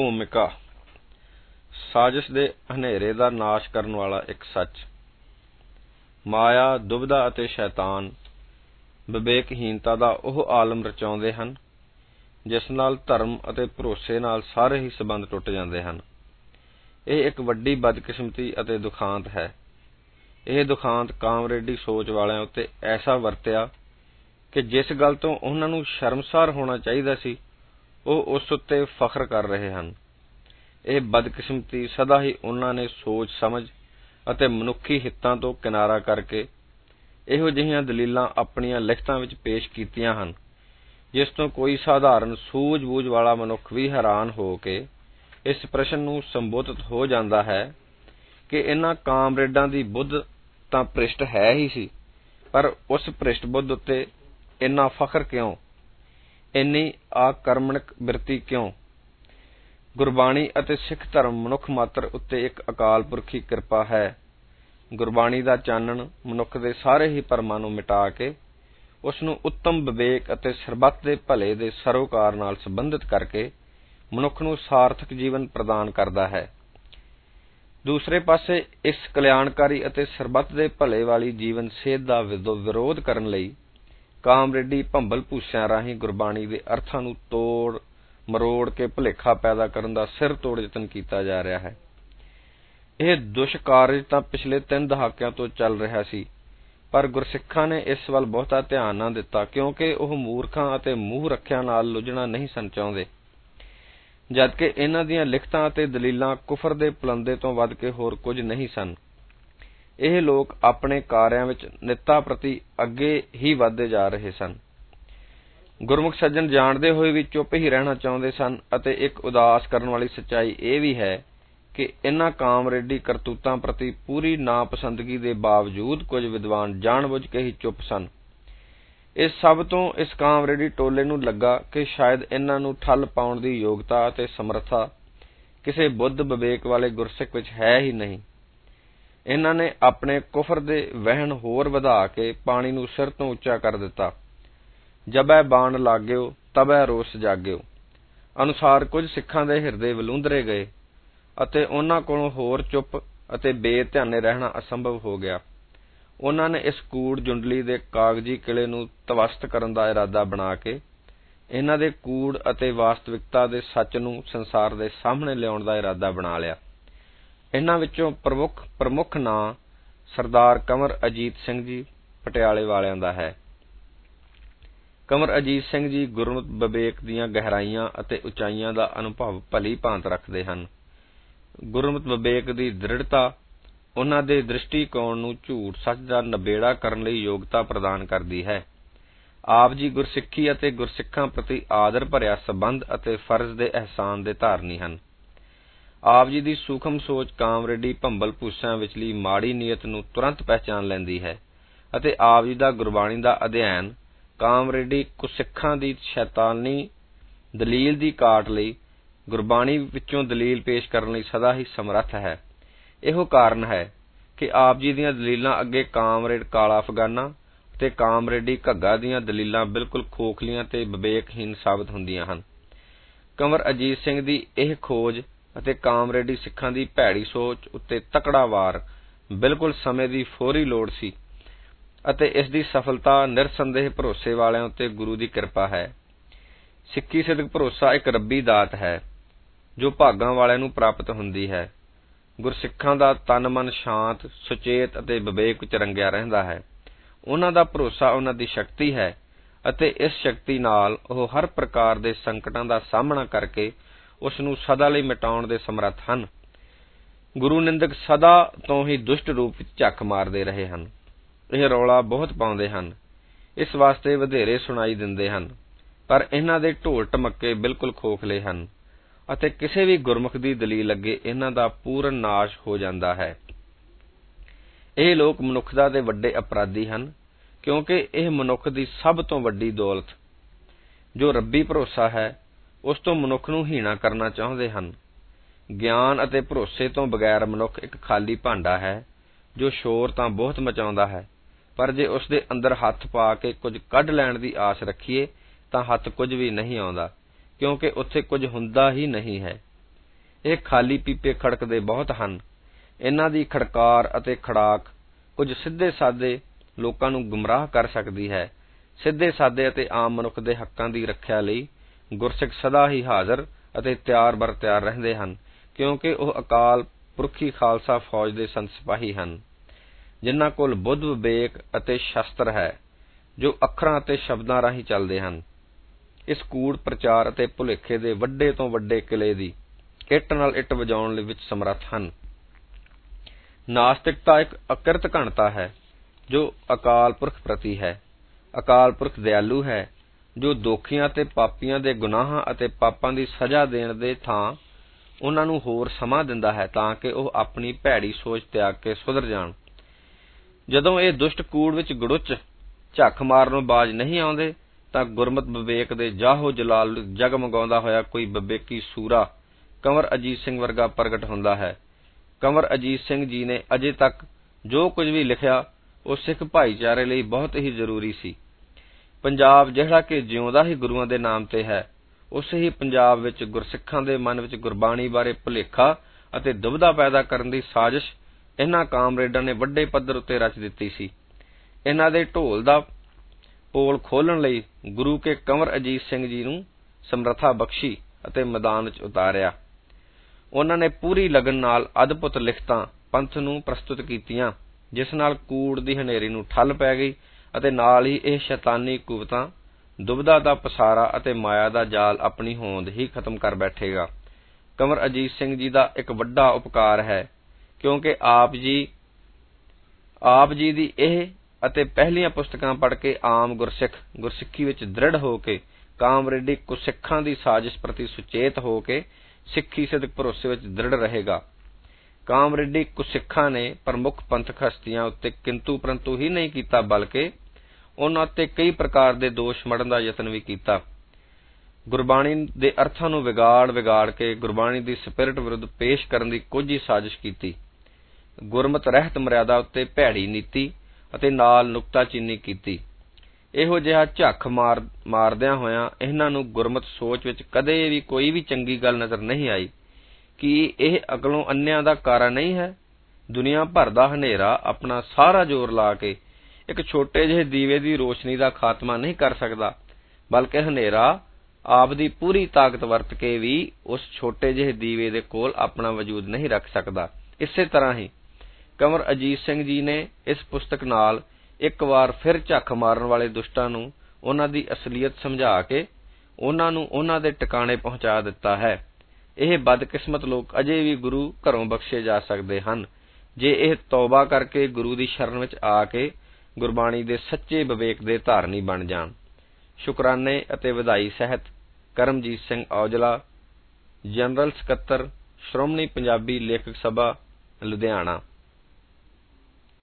ਭੂਮਿਕਾ। ਸਾਜ਼ਿਸ਼ ਦੇ ਹਨੇਰੇ ਦਾ ਨਾਸ਼ ਕਰਨ ਵਾਲਾ ਇੱਕ ਸੱਚ। ਮਾਇਆ ਦੁਬਦਾ ਅਤੇ ਸ਼ੈਤਾਨ ਵਿਵੇਕਹੀਨਤਾ ਦਾ ਉਹ ਆਲਮ ਰਚਾਉਂਦੇ ਹਨ, ਜਿਸ ਨਾਲ ਧਰਮ ਅਤੇ ਭਰੋਸੇ ਨਾਲ ਸਾਰੇ ਹੀ ਸਬੰਧ ਟੁੱਟ ਜਾਂਦੇ ਹਨ। ਇਹ ਇੱਕ ਵੱਡੀ ਬਦਕਿਸਮਤੀ ਅਤੇ ਦੁਖਾਂਤ ਹੈ। ਇਹ ਦੁਖਾਂਤ ਕਾਮਰੇਡੀ ਸੋਚ ਵਾਲਿਆਂ ਉੱਤੇ ਐਸਾ ਵਰਤਿਆ ਕਿ ਜਿਸ ਗੱਲ ਤੋਂ ਉਹਨਾਂ ਨੂੰ ਸ਼ਰਮਸਾਰ ਹੋਣਾ ਚਾਹੀਦਾ ਸੀ ਉਹ ਉਸ ਉੱਤੇ ਫਖਰ ਕਰ ਰਹੇ ਹਨ। ਇਹ ਬਦਕਿਸਮਤੀ ਸਦਾ ਹੀ ਉਨ੍ਹਾਂ ਨੇ ਸੋਚ ਸਮਝ ਅਤੇ ਮਨੁੱਖੀ ਹਿੱਤਾਂ ਤੋਂ ਕਿਨਾਰਾ ਕਰਕੇ ਇਹੋ ਜਿਹੀਆਂ ਦਲੀਲਾਂ ਆਪਣੀਆਂ ਲਿਖਤਾਂ ਵਿੱਚ ਪੇਸ਼ ਕੀਤੀਆਂ ਹਨ, ਜਿਸ ਤੋਂ ਕੋਈ ਸਾਧਾਰਨ ਸੂਝ-ਬੂਝ ਵਾਲਾ ਮਨੁੱਖ ਵੀ ਹੈਰਾਨ ਹੋ ਕੇ ਇਸ ਪ੍ਰਸ਼ਨ ਨੂੰ ਸੰਬੋਧਿਤ ਹੋ ਜਾਂਦਾ ਹੈ ਕਿ ਇਨ੍ਹਾਂ ਕਾਮਰੇਡਾਂ ਦੀ ਬੁੱਧ ਤਾਂ ਭ੍ਰਿਸ਼ਟ ਹੈ ਹੀ ਸੀ, ਪਰ ਉਸ ਭ੍ਰਿਸ਼ਟ ਬੁੱਧ ਉੱਤੇ ਇੰਨਾ ਫਖਰ ਕਿਉਂ? ਇੰਨੀ ਆਕਰਮਣਕ ਬਿਰਤੀ ਕਿਉਂ? ਗੁਰਬਾਣੀ ਅਤੇ ਸਿੱਖ ਧਰਮ ਮਨੁੱਖ ਮਾਤਰ ਉੱਤੇ ਇੱਕ ਅਕਾਲ ਪੁਰਖੀ ਕਿਰਪਾ ਹੈ। ਗੁਰਬਾਣੀ ਦਾ ਚਾਨਣ ਮਨੁੱਖ ਦੇ ਸਾਰੇ ਹੀ ਭਰਮਾਂ ਨੂੰ ਮਿਟਾ ਕੇ ਉਸ ਨੂੰ ਉੱਤਮ ਵਿਵੇਕ ਅਤੇ ਸਰਬੱਤ ਦੇ ਭਲੇ ਦੇ ਸਰੋਕਾਰ ਨਾਲ ਸੰਬੰਧਿਤ ਕਰਕੇ ਮਨੁੱਖ ਨੂੰ ਸਾਰਥਕ ਜੀਵਨ ਪ੍ਰਦਾਨ ਕਰਦਾ ਹੈ। ਦੂਸਰੇ ਪਾਸੇ, ਇਸ ਕਲਿਆਣਕਾਰੀ ਅਤੇ ਸਰਬੱਤ ਦੇ ਭਲੇ ਵਾਲੀ ਜੀਵਨ ਸੇਧ ਦਾ ਵਿਰੋਧ ਕਰਨ ਲਈ ਕਾਮਰੇਡੀ ਭੰਬਲ ਭੂਸਿਆਂ ਰਾਹੀਂ ਗੁਰਬਾਣੀ ਦੇ ਅਰਥਾਂ ਨੂੰ ਤੋੜ, ਮਰੋੜ ਕੇ ਭੁਲੇਖਾ ਪੈਦਾ ਕਰਨ ਦਾ ਸਿਰ ਤੋੜ ਯਤਨ ਕੀਤਾ ਜਾ ਰਿਹਾ ਹੈ। ਇਹ ਦੁਸ਼ਕਾਰਜ ਤਾਂ ਪਿਛਲੇ 3 ਦਹਾਕਿਆਂ ਤੋਂ ਚੱਲ ਰਿਹਾ ਸੀ, ਪਰ ਗੁਰਸਿੱਖਾਂ ਨੇ ਇਸ ਵੱਲ ਬਹੁਤਾ ਧਿਆਨ ਨਾ ਦਿੱਤਾ ਕਿਉਂਕਿ ਉਹ ਮੂਰਖਾਂ ਅਤੇ ਮੂੰਹ ਰੱਖਿਆਂ ਨਾਲ ਲੁੱਝਣਾ ਨਹੀਂ ਸਨ ਚਾਹੁੰਦੇ। ਜਦਕਿ ਇਨ੍ਹਾਂ ਦੀਆਂ ਲਿਖਤਾਂ ਅਤੇ ਦਲੀਲਾਂ ਕੁਫਰ ਦੇ ਪਲੰਦੇ ਤੋਂ ਵੱਧ ਕੇ ਹੋਰ ਕੁਝ ਨਹੀਂ ਸਨ। ਇਹ ਲੋਕ ਆਪਣੇ ਕਾਰਿਆਂ ਵਿੱਚ ਨਿੱਤਾ ਪ੍ਰਤੀ ਅੱਗੇ ਹੀ ਵਧਦੇ ਜਾ ਰਹੇ ਸਨ। ਗੁਰਮੁਖ ਸੱਜਣ ਜਾਣਦੇ ਹੋਏ ਵੀ ਚੁੱਪ ਹੀ ਰਹਿਣਾ ਚਾਹੁੰਦੇ ਸਨ ਅਤੇ ਇੱਕ ਉਦਾਸ ਕਰਨ ਵਾਲੀ ਸੱਚਾਈ ਇਹ ਵੀ ਹੈ ਕਿ ਇਹਨਾਂ ਕਾਮਰੇਡੀ ਕਰਤੂਤਾਂ ਪ੍ਰਤੀ ਪੂਰੀ ਨਾਪਸੰਦਗੀ ਦੇ ਬਾਵਜੂਦ ਕੁਝ ਵਿਦਵਾਨ ਜਾਣਬੁੱਝ ਕੇ ਹੀ ਚੁੱਪ ਸਨ। ਇਸ ਸਭ ਤੋਂ ਇਸ ਕਾਮਰੇਡੀ ਟੋਲੇ ਨੂੰ ਲੱਗਾ ਕਿ ਸ਼ਾਇਦ ਇਨ੍ਹਾਂ ਨੂੰ ਠੱਲ ਪਾਉਣ ਦੀ ਯੋਗਤਾ ਅਤੇ ਸਮਰੱਥਾ ਕਿਸੇ ਬੁੱਧ ਵਿਵੇਕ ਵਾਲੇ ਗੁਰਸਿੱਖ ਵਿੱਚ ਹੈ ਹੀ ਨਹੀਂ। ਇਹਨਾਂ ਨੇ ਆਪਣੇ ਕੁਫਰ ਦੇ ਵਹਿਣ ਹੋਰ ਵਧਾ ਕੇ ਪਾਣੀ ਨੂੰ ਸਿਰ ਤੋਂ ਉੱਚਾ ਕਰ ਦਿੱਤਾ। ਜਬੈ ਬਾਣ ਲਾਗਿਓ, ਤਬੈ ਰੋਸ ਜਾਗਿਓ। ਅਨੁਸਾਰ ਕੁਝ ਸਿੱਖਾਂ ਦੇ ਹਿਰਦੇ ਵਲੂੰਦਰੇ ਗਏ ਅਤੇ ਉਹਨਾਂ ਕੋਲੋਂ ਹੋਰ ਚੁੱਪ ਅਤੇ ਬੇਧਿਆਨੇ ਰਹਿਣਾ ਅਸੰਭਵ ਹੋ ਗਿਆ। ਉਹਨਾਂ ਨੇ ਇਸ ਕੂੜ ਜੁੰਡਲੀ ਦੇ ਕਾਗਜ਼ੀ ਕਿਲੇ ਨੂੰ ਤਵਸਤ ਕਰਨ ਦਾ ਇਰਾਦਾ ਬਣਾ ਕੇ ਇਹਨਾਂ ਦੇ ਕੂੜ ਅਤੇ ਵਾਸਤਵਿਕਤਾ ਦੇ ਸੱਚ ਨੂੰ ਸੰਸਾਰ ਦੇ ਸਾਹਮਣੇ ਲਿਆਉਣ ਦਾ ਇਰਾਦਾ ਬਣਾ ਲਿਆ। ਇਹਨਾਂ ਵਿੱਚੋਂ ਪ੍ਰਮੁੱਖ ਪ੍ਰਮੁੱਖ ਨਾਂ ਸਰਦਾਰ ਕਮਰ ਅਜੀਤ ਸਿੰਘ ਜੀ ਪਟਿਆਲੇ ਵਾਲਿਆਂ ਦਾ ਹੈ। ਕਮਰ ਅਜੀਤ ਸਿੰਘ ਜੀ ਗੁਰਮਤਿ ਵਿਵੇਕ ਦੀਆਂ ਗਹਿਰਾਈਆਂ ਅਤੇ ਉਚਾਈਆਂ ਦਾ ਅਨੁਭਵ ਭਲੀ ਭਾਂਤ ਰੱਖਦੇ ਹਨ। ਗੁਰਮਤਿ ਵਿਵੇਕ ਦੀ ਦ੍ਰਿੜਤਾ ਉਹਨਾਂ ਦੇ ਦ੍ਰਿਸ਼ਟੀਕੋਣ ਨੂੰ ਝੂਠ ਸੱਚ ਦਾ ਨਬੇੜਾ ਕਰਨ ਲਈ ਯੋਗਤਾ ਪ੍ਰਦਾਨ ਕਰਦੀ ਹੈ। ਆਪ ਜੀ ਗੁਰਸਿੱਖੀ ਅਤੇ ਗੁਰਸਿੱਖਾਂ ਪ੍ਰਤੀ ਆਦਰ ਭਰਿਆ ਸਬੰਧ ਅਤੇ ਫਰਜ਼ ਦੇ ਅਹਿਸਾਨ ਦੇ ਧਾਰਨੀ ਹਨ। ਆਪ ਜੀ ਦੀ ਸੂਖਮ ਸੋਚ ਕਾਮਰੇਡੀ ਭੰਬਲ ਭੂਸਿਆਂ ਵਿਚਲੀ ਮਾੜੀ ਨੀਅਤ ਨੂੰ ਤੁਰੰਤ ਪਹਿਚਾਨ ਲੈਂਦੀ ਹੈ ਅਤੇ ਆਪ ਜੀ ਦਾ ਗੁਰਬਾਣੀ ਦਾ ਅਧਿਐਨ ਕਾਮਰੇਡੀ ਕੁਸਿੱਖਾਂ ਦੀ ਸ਼ੈਤਾਨੀ ਦਲੀਲ ਦੀ ਕਾਟ ਲਈ ਗੁਰਬਾਣੀ ਵਿੱਚੋਂ ਦਲੀਲ ਪੇਸ਼ ਕਰਨ ਲਈ ਸਦਾ ਹੀ ਸਮਰੱਥ ਹੈ। ਇਹੋ ਕਾਰਨ ਹੈ ਕਿ ਆਪ ਜੀ ਦੀਆਂ ਦਲੀਲਾਂ ਅੱਗੇ ਕਾਮਰੇਡ ਕਾਲਾ ਅਫਗਾਨਾ ਤੇ ਕਾਮਰੇਡੀ ਘੱਗਾ ਦੀਆਂ ਦਲੀਲਾਂ ਬਿਲਕੁਲ ਖੋਖਲੀਆਂ ਤੇ ਵਿਵੇਕਹੀਨ ਸਾਬਤ ਹੁੰਦੀਆਂ ਹਨ। ਕੰਵਰ ਅਜੀਤ ਸਿੰਘ ਦੀ ਇਹ ਖੋਜ ਅਤੇ ਕਾਮਰੇਡੀ ਸਿੱਖਾਂ ਦੀ ਭੈੜੀ ਸੋਚ ਉੱਤੇ ਤਕੜਾ ਵਾਰ। ਬਿਲਕੁਲ ਸਮੇਂ ਦੀ ਫੌਰੀ ਲੋੜ ਸੀ ਅਤੇ ਇਸ ਦੀ ਸਫਲਤਾ ਨਿਰਸੰਦੇਹ ਭਰੋਸੇ ਵਾਲਿਆਂ ਉੱਤੇ ਗੁਰੂ ਦੀ ਕਿਰਪਾ ਹੈ। ਸਿੱਖੀ ਸਿੱਧਕ ਭਰੋਸਾ ਇੱਕ ਰੱਬੀ ਦਾਤ ਹੈ, ਜੋ ਭਾਗਾਂ ਵਾਲਿਆਂ ਨੂੰ ਪ੍ਰਾਪਤ ਹੁੰਦੀ ਹੈ। ਗੁਰਸਿੱਖਾਂ ਦਾ ਤਨ ਮਨ ਸ਼ਾਂਤ, ਸੁਚੇਤ ਅਤੇ ਵਿਵੇਕ ਵਿੱਚ ਰੰਗਿਆ ਰਹਿੰਦਾ ਹੈ। ਉਹਨਾਂ ਦਾ ਭਰੋਸਾ ਉਹਨਾਂ ਦੀ ਸ਼ਕਤੀ ਹੈ ਅਤੇ ਇਸ ਸ਼ਕਤੀ ਨਾਲ ਉਹ ਹਰ ਪ੍ਰਕਾਰ ਦੇ ਸੰਕਟਾਂ ਦਾ ਸਾਹਮਣਾ ਕਰਕੇ ਉਸ ਨੂੰ ਸਦਾ ਲਈ ਮਿਟਾਉਣ ਦੇ ਸਮਰੱਥ ਹਨ। ਗੁਰੂ ਨਿੰਦਕ ਸਦਾ ਤੋਂ ਹੀ ਦੁਸ਼ਟ ਰੂਪ ਵਿੱਚ ਝੱਕ ਮਾਰਦੇ ਰਹੇ ਹਨ। ਇਹ ਰੌਲਾ ਬਹੁਤ ਪਾਉਂਦੇ ਹਨ। ਇਸ ਵਾਸਤੇ ਵਧੇਰੇ ਸੁਣਾਈ ਦਿੰਦੇ ਹਨ। ਪਰ ਇਹਨਾਂ ਦੇ ਢੋਲ ਟਮੱਕੇ ਬਿਲਕੁਲ ਖੋਖਲੇ ਹਨ ਅਤੇ ਕਿਸੇ ਵੀ ਗੁਰਮੁਖ ਦੀ ਦਲੀਲ ਅੱਗੇ ਇਹਨਾਂ ਦਾ ਪੂਰਨ ਨਾਸ਼ ਹੋ ਜਾਂਦਾ ਹੈ। ਇਹ ਲੋਕ ਮਨੁੱਖਤਾ ਦੇ ਵੱਡੇ ਅਪਰਾਧੀ ਹਨ, ਕਿਉਂਕਿ ਇਹ ਮਨੁੱਖ ਦੀ ਸਭ ਤੋਂ ਵੱਡੀ ਦੌਲਤ, ਜੋ ਰੱਬੀ ਭਰੋਸਾ ਹੈ ਉਸ ਤੋਂ ਮਨੁੱਖ ਨੂੰ ਹੀਣਾ ਕਰਨਾ ਚਾਹੁੰਦੇ ਹਨ। ਗਿਆਨ ਅਤੇ ਭਰੋਸੇ ਤੋਂ ਬਗੈਰ ਮਨੁੱਖ ਇੱਕ ਖਾਲੀ ਭਾਂਡਾ ਹੈ, ਜੋ ਸ਼ੋਰ ਤਾਂ ਬਹੁਤ ਮਚਾਉਂਦਾ ਹੈ, ਪਰ ਜੇ ਉਸ ਦੇ ਅੰਦਰ ਹੱਥ ਪਾ ਕੇ ਕੁਝ ਕੱਢ ਲੈਣ ਦੀ ਆਸ ਰੱਖੀਏ, ਤਾਂ ਹੱਥ ਕੁਝ ਵੀ ਨਹੀਂ ਆਉਂਦਾ, ਕਿਉਂਕਿ ਉੱਥੇ ਕੁਝ ਹੁੰਦਾ ਹੀ ਨਹੀਂ ਹੈ। ਇਹ ਖਾਲੀ ਪੀਪੇ ਖੜਕਦੇ ਬਹੁਤ ਹਨ। ਇਹਨਾਂ ਦੀ ਖੜਕਾਰ ਅਤੇ ਖੜਾਕ ਕੁਝ ਸਿੱਧੇ ਸਾਦੇ ਲੋਕਾਂ ਨੂੰ ਗੁੰਮਰਾਹ ਕਰ ਸਕਦੀ ਹੈ। ਸਿੱਧੇ ਸਾਦੇ ਅਤੇ ਆਮ ਮਨੁੱਖ ਦੇ ਹੱਕਾਂ ਦੀ ਰੱਖਿਆ ਲਈ ਗੁਰਸਿੱਖ ਸਦਾ ਹੀ ਹਾਜ਼ਰ ਅਤੇ ਤਿਆਰ ਬਰ ਤਿਆਰ ਰਹਿੰਦੇ ਹਨ, ਕਿਉਂਕਿ ਉਹ ਅਕਾਲ ਪੁਰਖੀ ਖਾਲਸਾ ਫੌਜ ਦੇ ਸੰਤ ਸਿਪਾਹੀ ਹਨ, ਜਿਨ੍ਹਾਂ ਕੋਲ ਬੁੱਧ, ਵਿਵੇਕ ਅਤੇ ਸ਼ਸਤਰ ਹੈ, ਜੋ ਅੱਖਰਾਂ ਅਤੇ ਸ਼ਬਦਾਂ ਰਾਹੀਂ ਚੱਲਦੇ ਹਨ। ਇਸ ਕੂੜ ਪ੍ਰਚਾਰ ਅਤੇ ਭੁਲੇਖੇ ਦੇ ਵੱਡੇ ਤੋਂ ਵੱਡੇ ਕਿਲੇ ਦੀ ਇੱਟ ਨਾਲ ਇੱਟ ਵਜਾਉਣ ਲਈ ਵਿੱਚ ਸਮਰੱਥ ਹਨ। ਨਾਸਤਿਕਤਾ ਇੱਕ ਅਕਿਰਤ ਘਣਤਾ ਹੈ, ਜੋ ਅਕਾਲ ਪੁਰਖ ਪ੍ਰਤੀ ਹੈ। ਅਕਾਲ ਪੁਰਖ ਦਿਆਲੂ ਹੈ ਜੋ ਦੋਖੀਆਂ ਤੇ ਪਾਪੀਆਂ ਦੇ ਗੁਨਾਹਾਂ ਅਤੇ ਪਾਪਾਂ ਦੀ ਸਜ਼ਾ ਦੇਣ ਦੇ ਥਾਂ ਉਹਨਾਂ ਨੂੰ ਹੋਰ ਸਮਾਂ ਦਿੰਦਾ ਹੈ ਤਾਂ ਕਿ ਉਹ ਆਪਣੀ ਭੈੜੀ ਸੋਚ ਤਿਆਗ ਕੇ ਸੁਧਰ ਜਾਣ। ਜਦੋਂ ਇਹ ਦੁਸ਼ਟ ਕੂੜ ਵਿੱਚ ਗੜੁੱਚ ਝੱਖ ਮਾਰਨੋਂ ਬਾਜ ਨਹੀਂ ਆਉਂਦੇ, ਤਾਂ ਗੁਰਮਤ ਵਿਵੇਕ ਦੇ ਜਾਹੋ ਜਲਾਲ ਜਗਮਗਾਉਂਦਾ ਹੋਇਆ ਕੋਈ ਵਿਵੇਕੀ ਸੂਰਾ ਕੰਵਰ ਅਜੀਤ ਸਿੰਘ ਵਰਗਾ ਪ੍ਰਗਟ ਹੁੰਦਾ ਹੈ। ਕੰਵਰ ਅਜੀਤ ਸਿੰਘ ਜੀ ਨੇ ਅਜੇ ਤੱਕ ਜੋ ਕੁਝ ਵੀ ਲਿਖਿਆ, ਉਹ ਸਿੱਖ ਭਾਈਚਾਰੇ ਲਈ ਬਹੁਤ ਹੀ ਜ਼ਰੂਰੀ ਸੀ। ਪੰਜਾਬ ਜਿਹੜਾ ਕਿ ਜਿਉਂਦਾ ਹੀ ਗੁਰੂਆਂ ਦੇ ਨਾਮ ਤੇ ਹੈ, ਉਸੇ ਹੀ ਪੰਜਾਬ ਵਿੱਚ ਗੁਰਸਿੱਖਾਂ ਦੇ ਮਨ ਵਿੱਚ ਗੁਰਬਾਣੀ ਬਾਰੇ ਭੁਲੇਖਾ ਅਤੇ ਦੁਬਿਧਾ ਪੈਦਾ ਕਰਨ ਦੀ ਸਾਜ਼ਿਸ਼ ਇਹਨਾਂ ਕਾਮਰੇਡਾਂ ਨੇ ਵੱਡੇ ਪੱਧਰ ਉੱਤੇ ਰਚ ਦਿੱਤੀ ਸੀ। ਇਹਨਾਂ ਦੇ ਢੋਲ ਦਾ ਪੋਲ ਖੋਲਣ ਲਈ ਗੁਰੂ ਕੇ ਕੰਵਰ ਅਜੀਤ ਸਿੰਘ ਜੀ ਨੂੰ ਸਮਰੱਥਾ ਬਖਸ਼ੀ ਅਤੇ ਮੈਦਾਨ ਵਿੱਚ ਉਤਾਰਿਆ। ਉਹਨਾਂ ਨੇ ਪੂਰੀ ਲਗਨ ਨਾਲ ਅਦਭੁਤ ਲਿਖਤਾਂ ਪੰਥ ਨੂੰ ਪ੍ਰਸਤੁਤ ਕੀਤੀਆਂ, ਜਿਸ ਨਾਲ ਕੂੜ ਦੀ ਹਨੇਰੀ ਨੂੰ ਠੱਲ ਪੈ ਗਈ ਅਤੇ ਨਾਲ ਹੀ ਇਹ ਸ਼ੈਤਾਨੀ ਕੁਵਤਾਂ ਦੁਬਦਾ ਦਾ ਪਸਾਰਾ ਅਤੇ ਮਾਇਆ ਦਾ ਜਾਲ ਆਪਣੀ ਹੋਂਦ ਹੀ ਖਤਮ ਕਰ ਬੈਠੇਗਾ। ਕੰਵਰ ਅਜੀਤ ਸਿੰਘ ਜੀ ਦਾ ਇੱਕ ਵੱਡਾ ਉਪਕਾਰ ਹੈ, ਕਿਉਂਕਿ ਆਪ ਜੀ ਆਪ ਜੀ ਦੀ ਇਹ ਅਤੇ ਪਹਿਲੀਆਂ ਪੁਸਤਕਾਂ ਪੜ੍ਹ ਕੇ ਆਮ ਗੁਰਸਿੱਖ, ਗੁਰਸਿੱਖੀ ਵਿੱਚ ਦ੍ਰਿੜ ਹੋ ਕੇ, ਕਾਮਰੇਡੀ ਕੁਸਿੱਖਾਂ ਦੀ ਸਾਜ਼ਿਸ਼ ਪ੍ਰਤੀ ਸੁਚੇਤ ਹੋ ਕੇ ਸਿੱਖੀ ਸਿੱਧਕ ਭਰੋਸੇ ਵਿੱਚ ਦ੍ਰਿੜ ਰਹੇਗਾ। ਕਾਮਰੇਡੀ ਕੁਸਿੱਖਾਂ ਨੇ ਪ੍ਰਮੁੱਖ ਪੰਥਕ ਹਸਤੀਆਂ ਉੱਤੇ ਕਿੰਤੂ ਪਰੰਤੂ ਹੀ ਨਹੀਂ ਕੀਤਾ, ਬਲਕਿ ਉਹਨਾਂ ਤੇ ਕਈ ਪ੍ਰਕਾਰ ਦੇ ਦੋਸ਼ ਮੜਨ ਦਾ ਯਤਨ ਵੀ ਕੀਤਾ। ਗੁਰਬਾਣੀ ਦੇ ਅਰਥਾਂ ਨੂੰ ਵਿਗਾੜ ਵਿਗਾੜ ਕੇ ਗੁਰਬਾਣੀ ਦੀ ਸਪਿਰਿਟ ਵਿਰੁੱਧ ਪੇਸ਼ ਕਰਨ ਦੀ ਕੁਝ ਸਾਜ਼ਿਸ਼ ਕੀਤੀ। ਗੁਰਮਤ ਰਹਿਤ ਮਰਿਆਦਾ ਉੱਤੇ ਭੈੜੀ ਨੀਤੀ ਅਤੇ ਨਾਲ ਨੁਕਤਾਚੀਨੀ ਕੀਤੀ। ਇਹੋ ਜਿਹਾ ਝੱਖ ਮਾਰ, ਮਾਰਦਿਆਂ ਹੋਇਆਂ ਇਹਨਾਂ ਨੂੰ ਗੁਰਮਤ ਸੋਚ ਵਿੱਚ ਕਦੇ ਵੀ ਕੋਈ ਵੀ ਚੰਗੀ ਗੱਲ ਨਜ਼ਰ ਨਹੀਂ ਆਈ ਕਿ ਇਹ ਅਕਲੋਂ ਅੰਨਿਆਂ ਦਾ ਕਾਰਾ ਨਹੀਂ ਹੈ। ਦੁਨੀਆ ਭਰ ਦਾ ਹਨੇਰਾ ਆਪਣਾ ਸਾਰਾ ਜ਼ੋਰ ਲਾ ਕੇ ਇੱਕ ਛੋਟੇ ਜਿਹੇ ਦੀਵੇ ਦੀ ਰੋਸ਼ਨੀ ਦਾ ਖਾਤਮਾ ਨਹੀਂ ਕਰ ਸਕਦਾ, ਬਲਕਿ ਹਨੇਰਾ ਆਪ ਦੀ ਪੂਰੀ ਤਾਕਤ ਵਰਤ ਕੇ ਵੀ ਉਸ ਛੋਟੇ ਜਿਹੇ ਦੀਵੇ ਦੇ ਕੋਲ ਆਪਣਾ ਵਜੂਦ ਨਹੀਂ ਰੱਖ ਸਕਦਾ। ਇਸੇ ਤਰ੍ਹਾਂ ਹੀ ਕੰਵਰ ਅਜੀਤ ਸਿੰਘ ਜੀ ਨੇ ਇਸ ਪੁਸਤਕ ਨਾਲ ਇੱਕ ਵਾਰ ਫਿਰ ਝੱਖ ਮਾਰਨ ਵਾਲੇ ਦੁਸ਼ਟਾਂ ਨੂੰ ਉਹਨਾਂ ਦੀ ਅਸਲੀਅਤ ਸਮਝਾ ਕੇ ਉਹਨਾਂ ਨੂੰ ਉਹਨਾਂ ਦੇ ਟਿਕਾਣੇ ਪਹੁੰਚਾ ਦਿੱਤਾ ਹੈ। ਇਹ ਬਦਕਿਸਮਤ ਲੋਕ ਅਜੇ ਵੀ ਗੁਰੂ ਘਰੋਂ ਬਖਸ਼ੇ ਜਾ ਸਕਦੇ ਹਨ। ਜੇ ਇਹ ਤੌਬਾ ਕਰਕੇ ਗੁਰੂ ਦੀ ਸ਼ਰਨ ਵਿੱਚ ਆ ਕੇ ਗੁਰਬਾਣੀ ਦੇ ਸੱਚੇ ਵਿਵੇਕ ਦੇ ਧਾਰਨੀ ਬਣ ਜਾਣ। ਸ਼ੁਕਰਾਨੇ ਅਤੇ ਵਧਾਈ ਸਹਿਤ ਕਰਮਜੀਤ ਸਿੰਘ ਔਜਲਾ, ਜਨਰਲ ਸਕੱਤਰ, ਸ਼੍ਰੋਮਣੀ ਪੰਜਾਬੀ ਲੇਖਕ ਸਭਾ, ਲੁਧਿਆਣਾ।